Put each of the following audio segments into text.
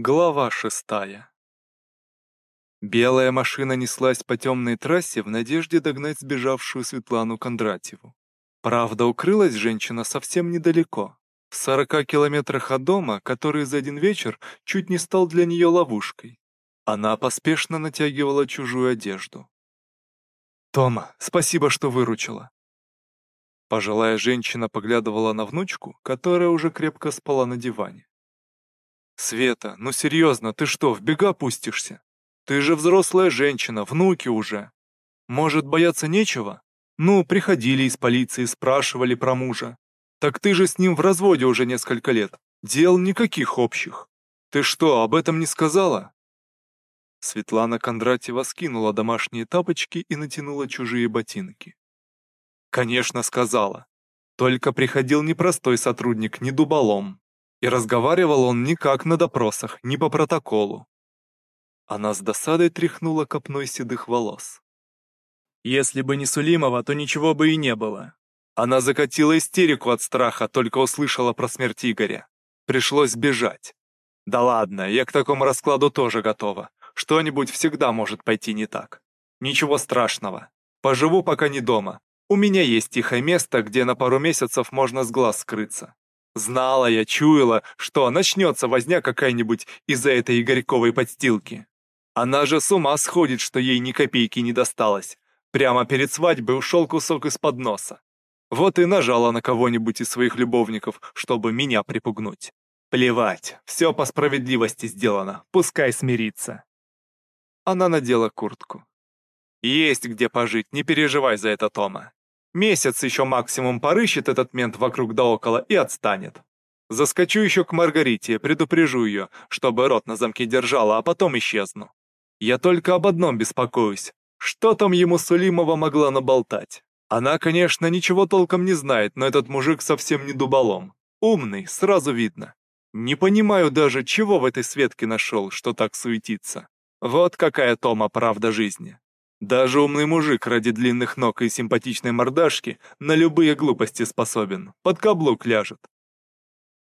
Глава шестая Белая машина неслась по темной трассе в надежде догнать сбежавшую Светлану Кондратьеву. Правда, укрылась женщина совсем недалеко, в сорока километрах от дома, который за один вечер чуть не стал для нее ловушкой. Она поспешно натягивала чужую одежду. «Тома, спасибо, что выручила». Пожилая женщина поглядывала на внучку, которая уже крепко спала на диване. «Света, ну серьезно, ты что, в бега пустишься? Ты же взрослая женщина, внуки уже. Может, бояться нечего? Ну, приходили из полиции, спрашивали про мужа. Так ты же с ним в разводе уже несколько лет. Дел никаких общих. Ты что, об этом не сказала?» Светлана Кондратьева скинула домашние тапочки и натянула чужие ботинки. «Конечно, сказала. Только приходил не простой сотрудник, не дуболом. И разговаривал он не как на допросах, не по протоколу. Она с досадой тряхнула копной седых волос. Если бы не Сулимова, то ничего бы и не было. Она закатила истерику от страха, только услышала про смерть Игоря. Пришлось бежать. Да ладно, я к такому раскладу тоже готова. Что-нибудь всегда может пойти не так. Ничего страшного. Поживу пока не дома. У меня есть тихое место, где на пару месяцев можно с глаз скрыться. Знала я, чуяла, что начнется возня какая-нибудь из-за этой Игорьковой подстилки. Она же с ума сходит, что ей ни копейки не досталось. Прямо перед свадьбой ушел кусок из-под носа. Вот и нажала на кого-нибудь из своих любовников, чтобы меня припугнуть. Плевать, все по справедливости сделано, пускай смирится. Она надела куртку. Есть где пожить, не переживай за это, Тома. Месяц еще максимум порыщет этот мент вокруг да около и отстанет. Заскочу еще к Маргарите, предупрежу ее, чтобы рот на замке держала, а потом исчезну. Я только об одном беспокоюсь. Что там ему Сулимова могла наболтать? Она, конечно, ничего толком не знает, но этот мужик совсем не дуболом. Умный, сразу видно. Не понимаю даже, чего в этой Светке нашел, что так суетится. Вот какая Тома правда жизни. Даже умный мужик ради длинных ног и симпатичной мордашки на любые глупости способен, под каблук ляжет.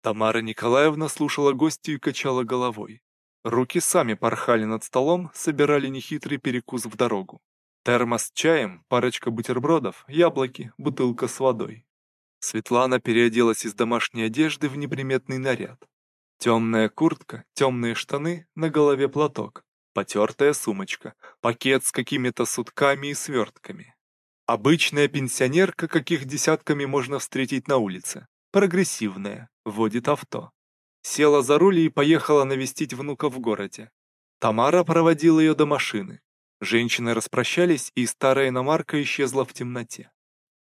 Тамара Николаевна слушала гостью и качала головой. Руки сами порхали над столом, собирали нехитрый перекус в дорогу. Термос с чаем, парочка бутербродов, яблоки, бутылка с водой. Светлана переоделась из домашней одежды в неприметный наряд. Темная куртка, темные штаны, на голове платок потертая сумочка, пакет с какими-то сутками и свертками. Обычная пенсионерка, каких десятками можно встретить на улице. Прогрессивная, водит авто. Села за руль и поехала навестить внука в городе. Тамара проводила ее до машины. Женщины распрощались, и старая иномарка исчезла в темноте.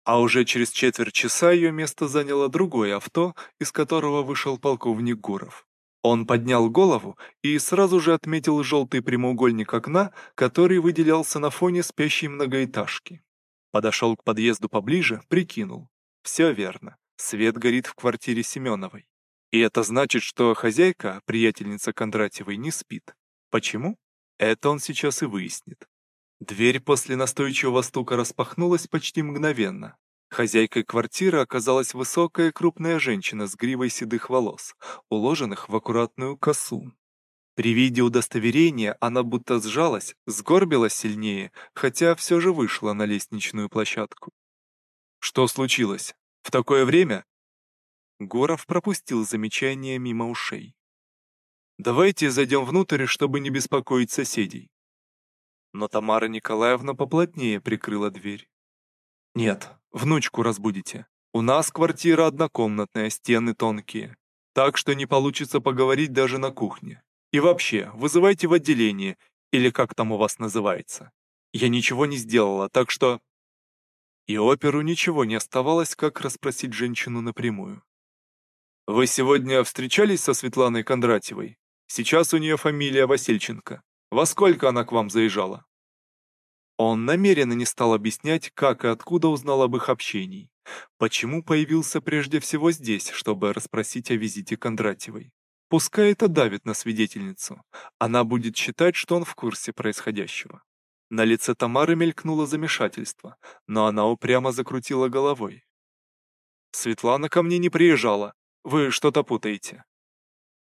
А уже через четверть часа ее место заняло другое авто, из которого вышел полковник Гуров. Он поднял голову и сразу же отметил желтый прямоугольник окна, который выделялся на фоне спящей многоэтажки. Подошел к подъезду поближе, прикинул. Все верно, свет горит в квартире Семеновой. И это значит, что хозяйка, приятельница Кондратьевой, не спит. Почему? Это он сейчас и выяснит. Дверь после настойчивого стука распахнулась почти мгновенно. Хозяйкой квартиры оказалась высокая крупная женщина с гривой седых волос, уложенных в аккуратную косу. При виде удостоверения она будто сжалась, сгорбилась сильнее, хотя все же вышла на лестничную площадку. Что случилось? В такое время? Горов пропустил замечание мимо ушей. «Давайте зайдем внутрь, чтобы не беспокоить соседей». Но Тамара Николаевна поплотнее прикрыла дверь. «Нет, внучку разбудите. У нас квартира однокомнатная, стены тонкие. Так что не получится поговорить даже на кухне. И вообще, вызывайте в отделение, или как там у вас называется. Я ничего не сделала, так что...» И оперу ничего не оставалось, как расспросить женщину напрямую. «Вы сегодня встречались со Светланой Кондратьевой? Сейчас у нее фамилия Васильченко. Во сколько она к вам заезжала?» Он намеренно не стал объяснять, как и откуда узнал об их общении. Почему появился прежде всего здесь, чтобы расспросить о визите Кондратьевой. Пускай это давит на свидетельницу. Она будет считать, что он в курсе происходящего. На лице Тамары мелькнуло замешательство, но она упрямо закрутила головой. «Светлана ко мне не приезжала. Вы что-то путаете».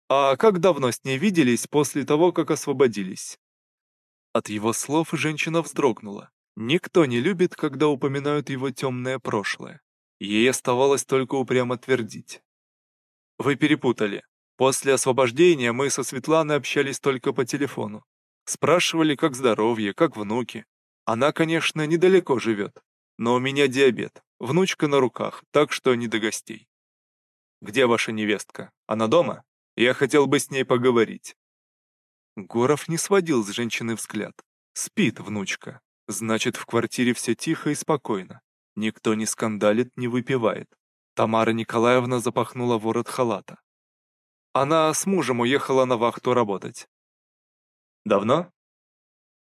А как давно с ней виделись после того, как освободились?» От его слов женщина вздрогнула. Никто не любит, когда упоминают его темное прошлое. Ей оставалось только упрямо твердить. «Вы перепутали. После освобождения мы со Светланой общались только по телефону. Спрашивали, как здоровье, как внуки. Она, конечно, недалеко живет, но у меня диабет, внучка на руках, так что не до гостей. Где ваша невестка? Она дома? Я хотел бы с ней поговорить. Горов не сводил с женщины взгляд. Спит внучка. Значит, в квартире все тихо и спокойно. Никто не скандалит, не выпивает. Тамара Николаевна запахнула ворот халата. Она с мужем уехала на вахту работать. Давно?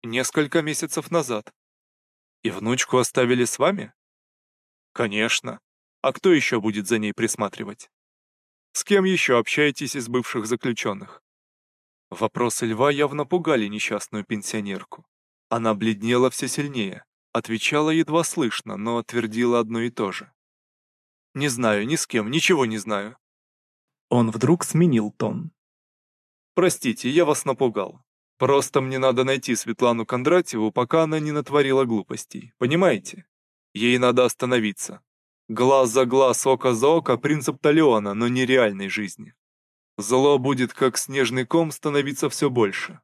Несколько месяцев назад. И внучку оставили с вами? Конечно. А кто еще будет за ней присматривать? С кем еще общаетесь из бывших заключенных? Вопросы льва явно пугали несчастную пенсионерку. Она бледнела все сильнее, отвечала едва слышно, но твердила одно и то же. «Не знаю, ни с кем, ничего не знаю». Он вдруг сменил тон. «Простите, я вас напугал. Просто мне надо найти Светлану Кондратьеву, пока она не натворила глупостей. Понимаете? Ей надо остановиться. Глаз за глаз, око за око – принцип Талиона, но не реальной жизни. Зло будет, как снежный ком, становиться все больше.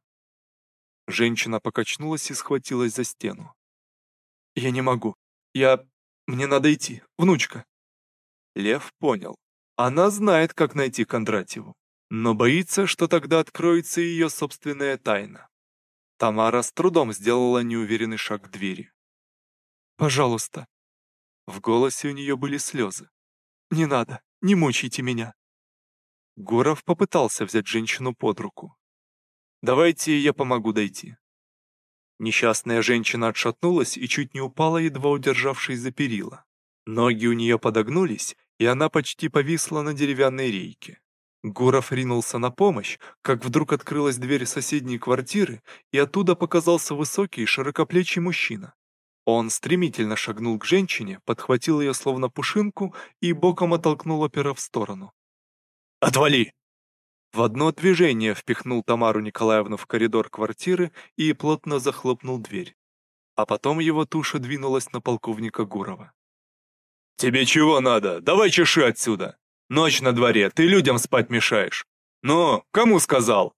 Женщина покачнулась и схватилась за стену. «Я не могу. Я... Мне надо идти. Внучка». Лев понял. Она знает, как найти Кондратьеву но боится, что тогда откроется ее собственная тайна. Тамара с трудом сделала неуверенный шаг к двери. «Пожалуйста». В голосе у нее были слезы. «Не надо, не мучайте меня». Гуров попытался взять женщину под руку. «Давайте я помогу дойти». Несчастная женщина отшатнулась и чуть не упала, едва удержавшись за перила. Ноги у нее подогнулись, и она почти повисла на деревянной рейке. Гуров ринулся на помощь, как вдруг открылась дверь соседней квартиры, и оттуда показался высокий, широкоплечий мужчина. Он стремительно шагнул к женщине, подхватил ее словно пушинку и боком оттолкнул опера в сторону. «Отвали!» В одно движение впихнул Тамару Николаевну в коридор квартиры и плотно захлопнул дверь. А потом его туша двинулась на полковника Гурова. «Тебе чего надо? Давай чеши отсюда!» Ночь на дворе, ты людям спать мешаешь. Ну, кому сказал?»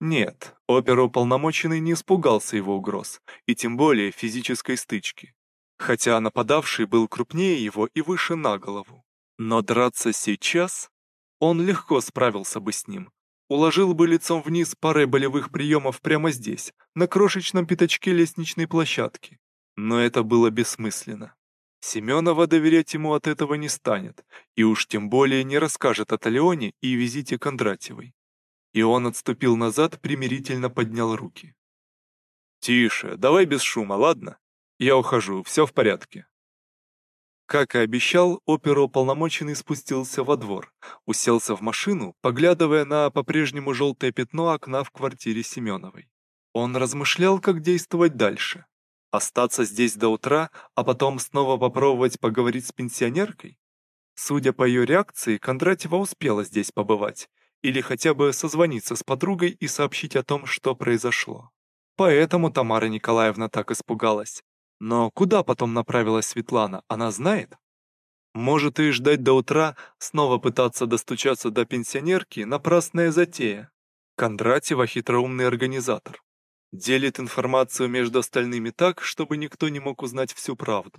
Нет, оперуполномоченный не испугался его угроз, и тем более физической стычки. Хотя нападавший был крупнее его и выше на голову. Но драться сейчас? Он легко справился бы с ним. Уложил бы лицом вниз парой болевых приемов прямо здесь, на крошечном пятачке лестничной площадки. Но это было бессмысленно. Семенова доверять ему от этого не станет, и уж тем более не расскажет о Талионе и визите Кондратьевой. И он отступил назад, примирительно поднял руки. «Тише, давай без шума, ладно? Я ухожу, все в порядке». Как и обещал, оперуполномоченный спустился во двор, уселся в машину, поглядывая на по-прежнему желтое пятно окна в квартире Семеновой. Он размышлял, как действовать дальше. Остаться здесь до утра, а потом снова попробовать поговорить с пенсионеркой? Судя по ее реакции, Кондратьева успела здесь побывать, или хотя бы созвониться с подругой и сообщить о том, что произошло. Поэтому Тамара Николаевна так испугалась. Но куда потом направилась Светлана, она знает? Может и ждать до утра, снова пытаться достучаться до пенсионерки – напрасная затея. Кондратьева – хитроумный организатор. Делит информацию между остальными так, чтобы никто не мог узнать всю правду.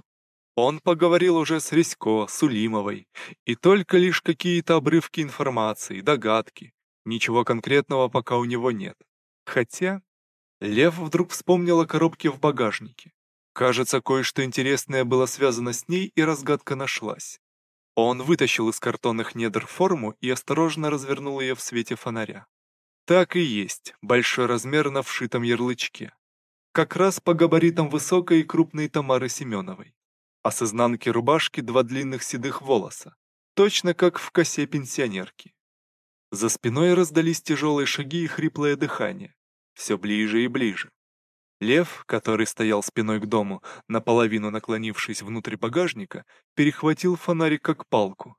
Он поговорил уже с Рисько, с Улимовой, и только лишь какие-то обрывки информации, догадки. Ничего конкретного пока у него нет. Хотя... Лев вдруг вспомнил о коробке в багажнике. Кажется, кое-что интересное было связано с ней, и разгадка нашлась. Он вытащил из картонных недр форму и осторожно развернул ее в свете фонаря. Так и есть, большой размер на вшитом ярлычке. Как раз по габаритам высокой и крупной Тамары Семеновой. А с изнанки рубашки два длинных седых волоса, точно как в косе пенсионерки. За спиной раздались тяжелые шаги и хриплое дыхание. Все ближе и ближе. Лев, который стоял спиной к дому, наполовину наклонившись внутрь багажника, перехватил фонарик как палку.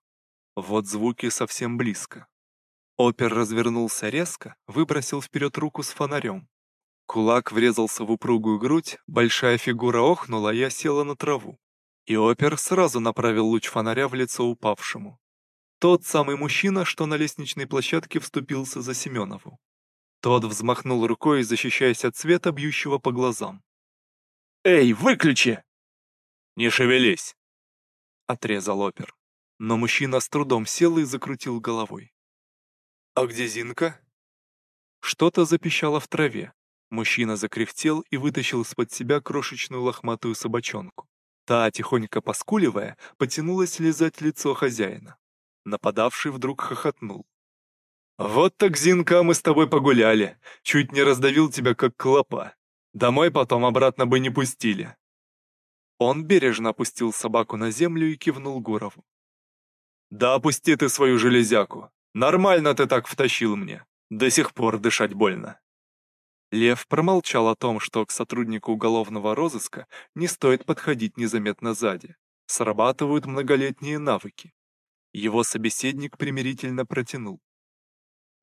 Вот звуки совсем близко. Опер развернулся резко, выбросил вперед руку с фонарем. Кулак врезался в упругую грудь, большая фигура охнула и осела на траву. И опер сразу направил луч фонаря в лицо упавшему. Тот самый мужчина, что на лестничной площадке вступился за Семенову. Тот взмахнул рукой, защищаясь от света, бьющего по глазам. «Эй, выключи!» «Не шевелись!» — отрезал опер. Но мужчина с трудом сел и закрутил головой. «А где Зинка?» Что-то запищало в траве. Мужчина закряхтел и вытащил из-под себя крошечную лохматую собачонку. Та, тихонько поскуливая, потянулась лизать лицо хозяина. Нападавший вдруг хохотнул. «Вот так, Зинка, мы с тобой погуляли. Чуть не раздавил тебя, как клопа. Домой потом обратно бы не пустили». Он бережно опустил собаку на землю и кивнул Гурову. «Да опусти ты свою железяку. Нормально ты так втащил мне. До сих пор дышать больно». Лев промолчал о том, что к сотруднику уголовного розыска не стоит подходить незаметно сзади. Срабатывают многолетние навыки. Его собеседник примирительно протянул.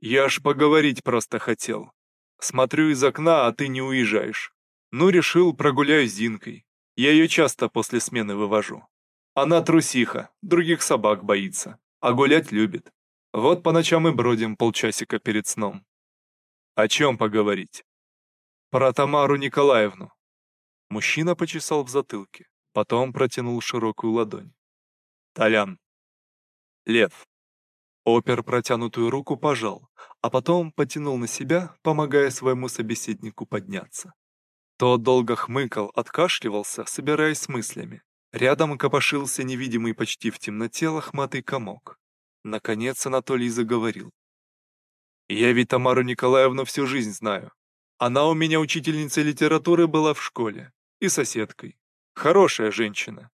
«Я ж поговорить просто хотел. Смотрю из окна, а ты не уезжаешь. Ну, решил, прогуляюсь с Зинкой. Я ее часто после смены вывожу. Она трусиха, других собак боится, а гулять любит. Вот по ночам и бродим полчасика перед сном. О чем поговорить? Про Тамару Николаевну. Мужчина почесал в затылке, потом протянул широкую ладонь. Толян. Лев. Опер протянутую руку пожал, а потом потянул на себя, помогая своему собеседнику подняться. Тот долго хмыкал, откашливался, собираясь с мыслями. Рядом копошился невидимый почти в темноте лохматый комок. Наконец Анатолий заговорил. «Я ведь Тамару Николаевну всю жизнь знаю. Она у меня учительницей литературы была в школе. И соседкой. Хорошая женщина.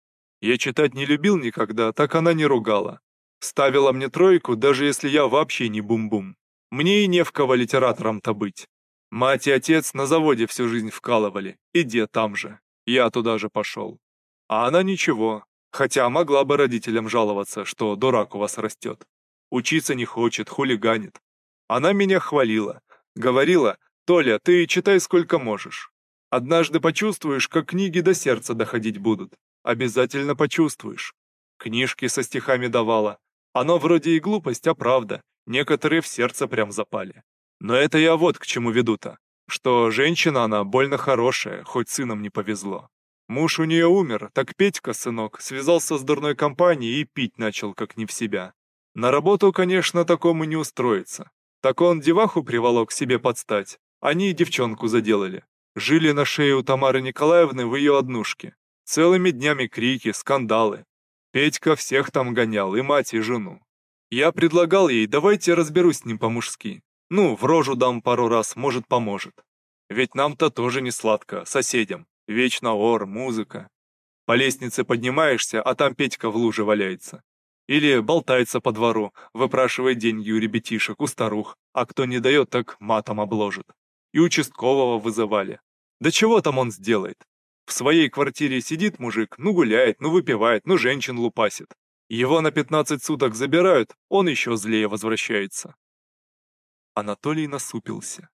Я читать не любил никогда, так она не ругала. Ставила мне тройку, даже если я вообще не бум-бум. Мне и не в кого литератором-то быть. Мать и отец на заводе всю жизнь вкалывали, и дед там же. Я туда же пошел. А она ничего, хотя могла бы родителям жаловаться, что дурак у вас растет. Учиться не хочет, хулиганит. Она меня хвалила. Говорила, Толя, ты читай сколько можешь. Однажды почувствуешь, как книги до сердца доходить будут. Обязательно почувствуешь. Книжки со стихами давала, оно вроде и глупость, а правда. Некоторые в сердце прям запали. Но это я вот к чему веду-то. Что женщина она больно хорошая, хоть сыном не повезло. Муж у нее умер, так Петька, сынок, связался с дурной компанией и пить начал как не в себя. На работу, конечно, такому не устроиться. Так он деваху приволок себе подстать. Они и девчонку заделали. Жили на шее у Тамары Николаевны в ее однушке. Целыми днями крики, скандалы. Петька всех там гонял, и мать, и жену. Я предлагал ей, давайте разберусь с ним по-мужски. Ну, в рожу дам пару раз, может, поможет. Ведь нам-то тоже не сладко, соседям. Вечно ор, музыка. По лестнице поднимаешься, а там Петька в луже валяется. Или болтается по двору, выпрашивает деньги у ребятишек, у старух, а кто не дает, так матом обложит. И участкового вызывали. Да чего там он сделает? В своей квартире сидит мужик, ну гуляет, ну выпивает, ну женщин лупасит. Его на 15 суток забирают, он еще злее возвращается. Анатолий насупился.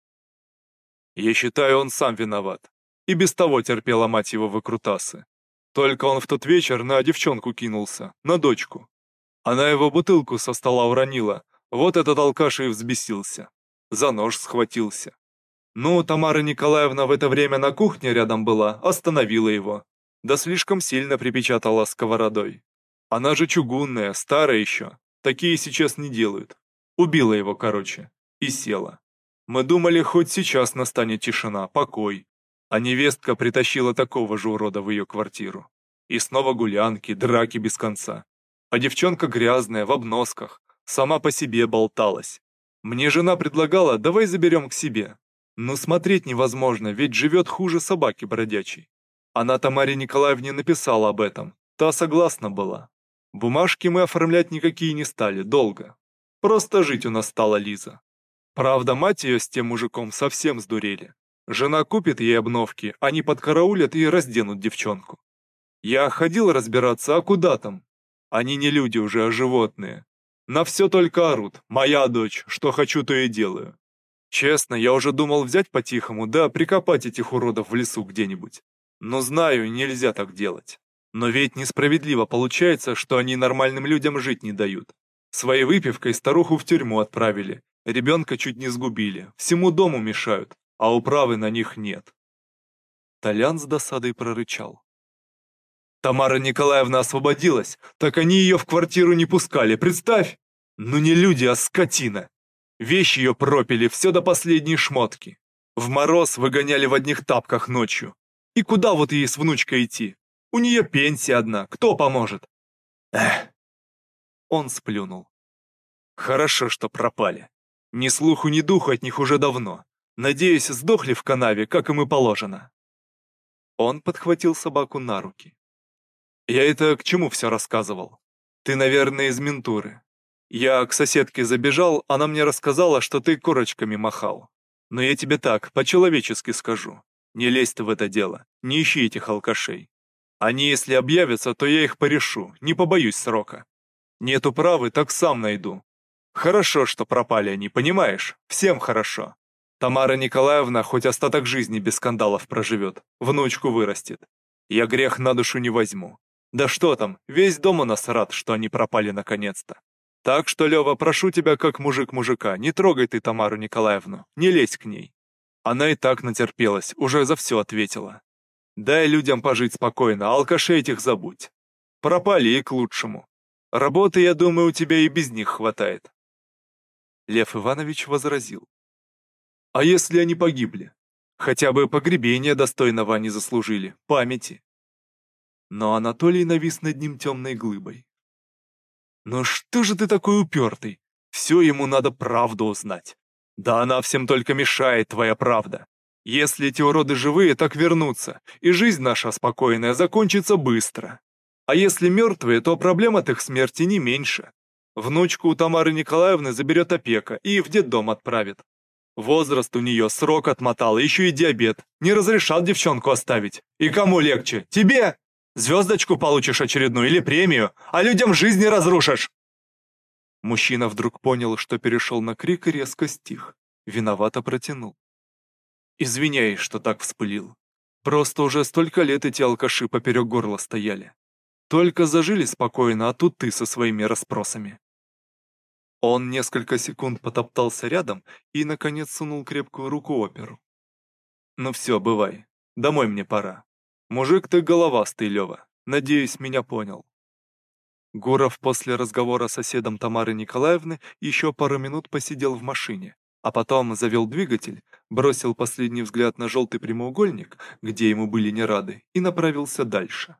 Я считаю, он сам виноват. И без того терпела мать его выкрутасы. Только он в тот вечер на девчонку кинулся, на дочку. Она его бутылку со стола уронила, вот этот алкаш и взбесился. За нож схватился. Ну, Тамара Николаевна в это время на кухне рядом была, остановила его. Да слишком сильно припечатала сковородой. Она же чугунная, старая еще. Такие сейчас не делают. Убила его, короче. И села. Мы думали, хоть сейчас настанет тишина, покой. А невестка притащила такого же урода в ее квартиру. И снова гулянки, драки без конца. А девчонка грязная, в обносках, сама по себе болталась. Мне жена предлагала, давай заберем к себе. Но смотреть невозможно, ведь живет хуже собаки бродячей. Она Тамаре Николаевне написала об этом, та согласна была. Бумажки мы оформлять никакие не стали, долго. Просто жить у нас стала Лиза. Правда, мать ее с тем мужиком совсем сдурели. Жена купит ей обновки, они подкараулят и разденут девчонку. Я ходил разбираться, а куда там? Они не люди уже, а животные. На все только орут. Моя дочь, что хочу, то и делаю. Честно, я уже думал взять по-тихому, да прикопать этих уродов в лесу где-нибудь. Но знаю, нельзя так делать. Но ведь несправедливо получается, что они нормальным людям жить не дают. Своей выпивкой старуху в тюрьму отправили, ребенка чуть не сгубили, всему дому мешают, а управы на них нет. Толян с досадой прорычал. Тамара Николаевна освободилась, так они ее в квартиру не пускали, представь! Ну не люди, а скотина! Вещи ее пропили, все до последней шмотки. В мороз выгоняли в одних тапках ночью. И куда вот ей с внучкой идти? У нее пенсия одна, кто поможет? Эх. Он сплюнул. Хорошо, что пропали. Ни слуху, ни духу от них уже давно. Надеюсь, сдохли в канаве, как им и положено. Он подхватил собаку на руки. Я это к чему все рассказывал? Ты, наверное, из ментуры. Я к соседке забежал, она мне рассказала, что ты корочками махал. Но я тебе так, по-человечески скажу. Не лезь ты в это дело, не ищи этих алкашей. Они, если объявятся, то я их порешу, не побоюсь срока. Нету правы, так сам найду. Хорошо, что пропали они, понимаешь? Всем хорошо. Тамара Николаевна хоть остаток жизни без скандалов проживет, внучку вырастет. Я грех на душу не возьму. Да что там, весь дом у нас рад, что они пропали наконец-то. Так что, Лева, прошу тебя, как мужик мужика, не трогай ты Тамару Николаевну, не лезь к ней. Она и так натерпелась, уже за все ответила. Дай людям пожить спокойно, а алкашей этих забудь. Пропали и к лучшему. Работы, я думаю, у тебя и без них хватает. Лев Иванович возразил. А если они погибли? Хотя бы погребения достойного они заслужили, памяти. Но Анатолий навис над ним темной глыбой. «Ну что же ты такой упертый? Все ему надо правду узнать. Да она всем только мешает, твоя правда. Если эти уроды живые, так вернутся, и жизнь наша спокойная закончится быстро. А если мертвые, то проблем от их смерти не меньше. Внучку у Тамары Николаевны заберет опека и в детдом отправит. Возраст у нее срок отмотал, еще и диабет. Не разрешал девчонку оставить. И кому легче? Тебе? Звездочку получишь очередную или премию, а людям жизни разрушишь!» Мужчина вдруг понял, что перешел на крик и резко стих. Виновато протянул. «Извиняй, что так вспылил. Просто уже столько лет эти алкаши поперек горла стояли. Только зажили спокойно, а тут ты со своими расспросами». Он несколько секунд потоптался рядом и, наконец, сунул крепкую руку оперу. «Ну все, бывай. Домой мне пора. Мужик ты головастый, Лева. Надеюсь, меня понял. Гуров после разговора с соседом Тамары Николаевны еще пару минут посидел в машине, а потом завел двигатель, бросил последний взгляд на желтый прямоугольник, где ему были не рады, и направился дальше.